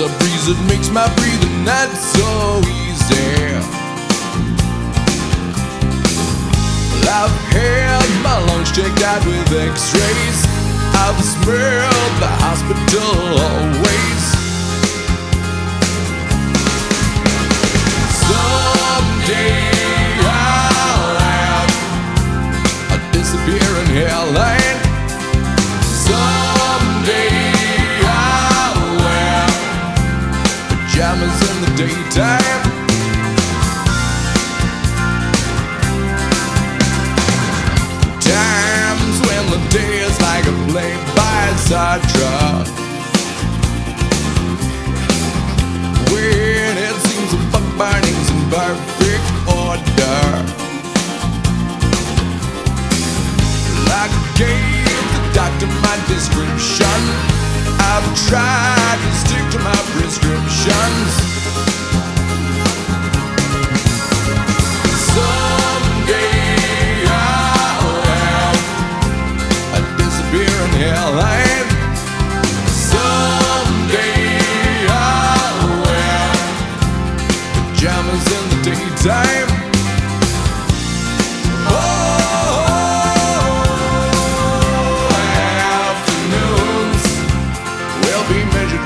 It's a breeze that makes my breathing not so easy. I've had my lungs checked out with x-rays. I've smelled the hospital always. Someday I'll have a disappearing hairline. Pajamas in the daytime. Times when the day is like a play by Sartre. When it seems the fuck burning's in perfect order. I gave the doctor my description. I've tried to stick to my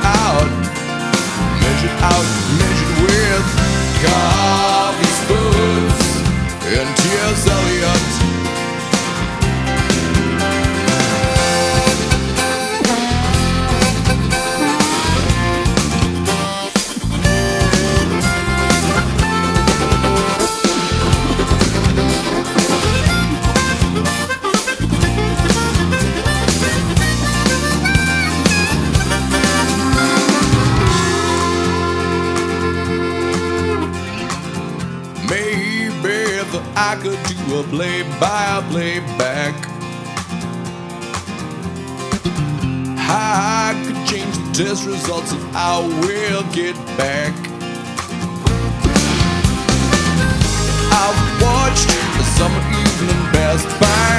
out, measured out, measured with coffee I could do a play by playback. I could change the test results and I will get back. I've watched the summer evening pass by.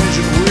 Afternoons